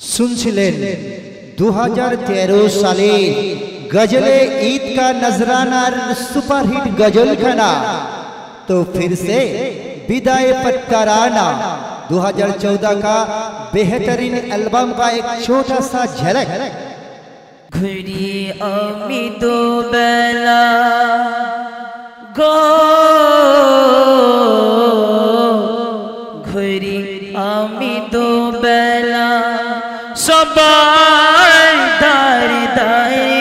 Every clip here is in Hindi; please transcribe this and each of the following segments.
শুনছিলেন দু সালে गजले ईद का नजरानार सुपरहिट गजल खाना तो फिर से विदाई पटकाराना 2014 का बेहतरीन एल्बम का एक छोटा सा झलक ঘুরি আমি তো বেলা গো ঘুরি আমি তো বেলা সবাই দাঁড়ি দাঁড়ি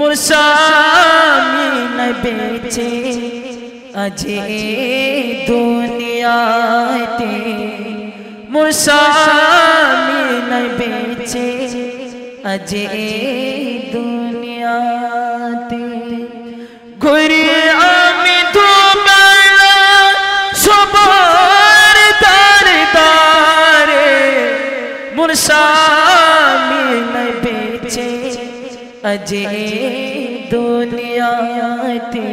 মুসামি না বেচে আজে দুনিয়াতে মুসামি না বেচে আজে মুরসামি নাই বেচে আজে দুনিয়াতে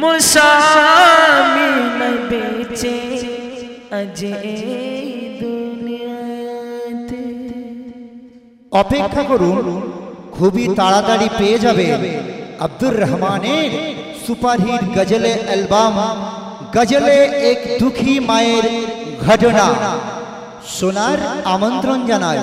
মুরসামি নাই বেচে আজে দুনিয়াতে অপেক্ষা করুন খুবই তাড়াতাড়ি পেয়ে যাবে আব্দুর রহমানের সুপারহিট গজলে অ্যালবাম গজলে এক দুঃখী মায়ের ঘটনা শোনার আমন্ত্রণ জানায়